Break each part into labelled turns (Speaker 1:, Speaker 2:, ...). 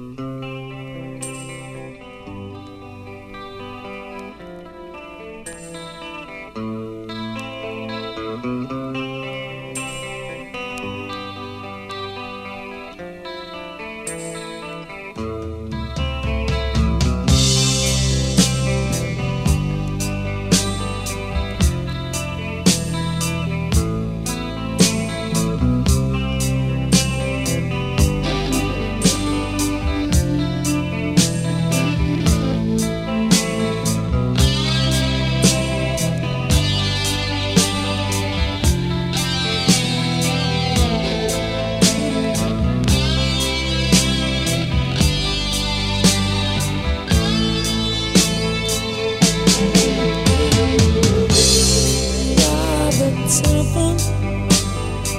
Speaker 1: Música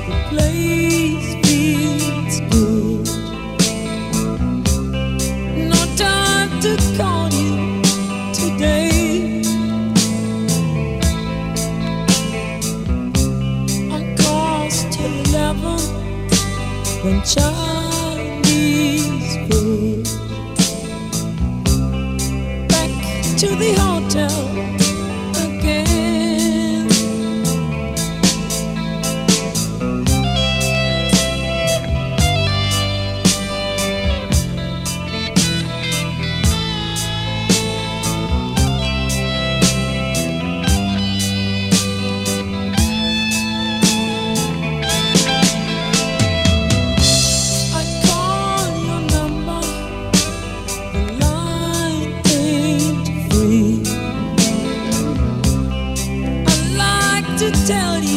Speaker 1: the place good. No time to call you today. On calls till eleven, when child. to tell you.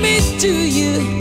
Speaker 1: me to you.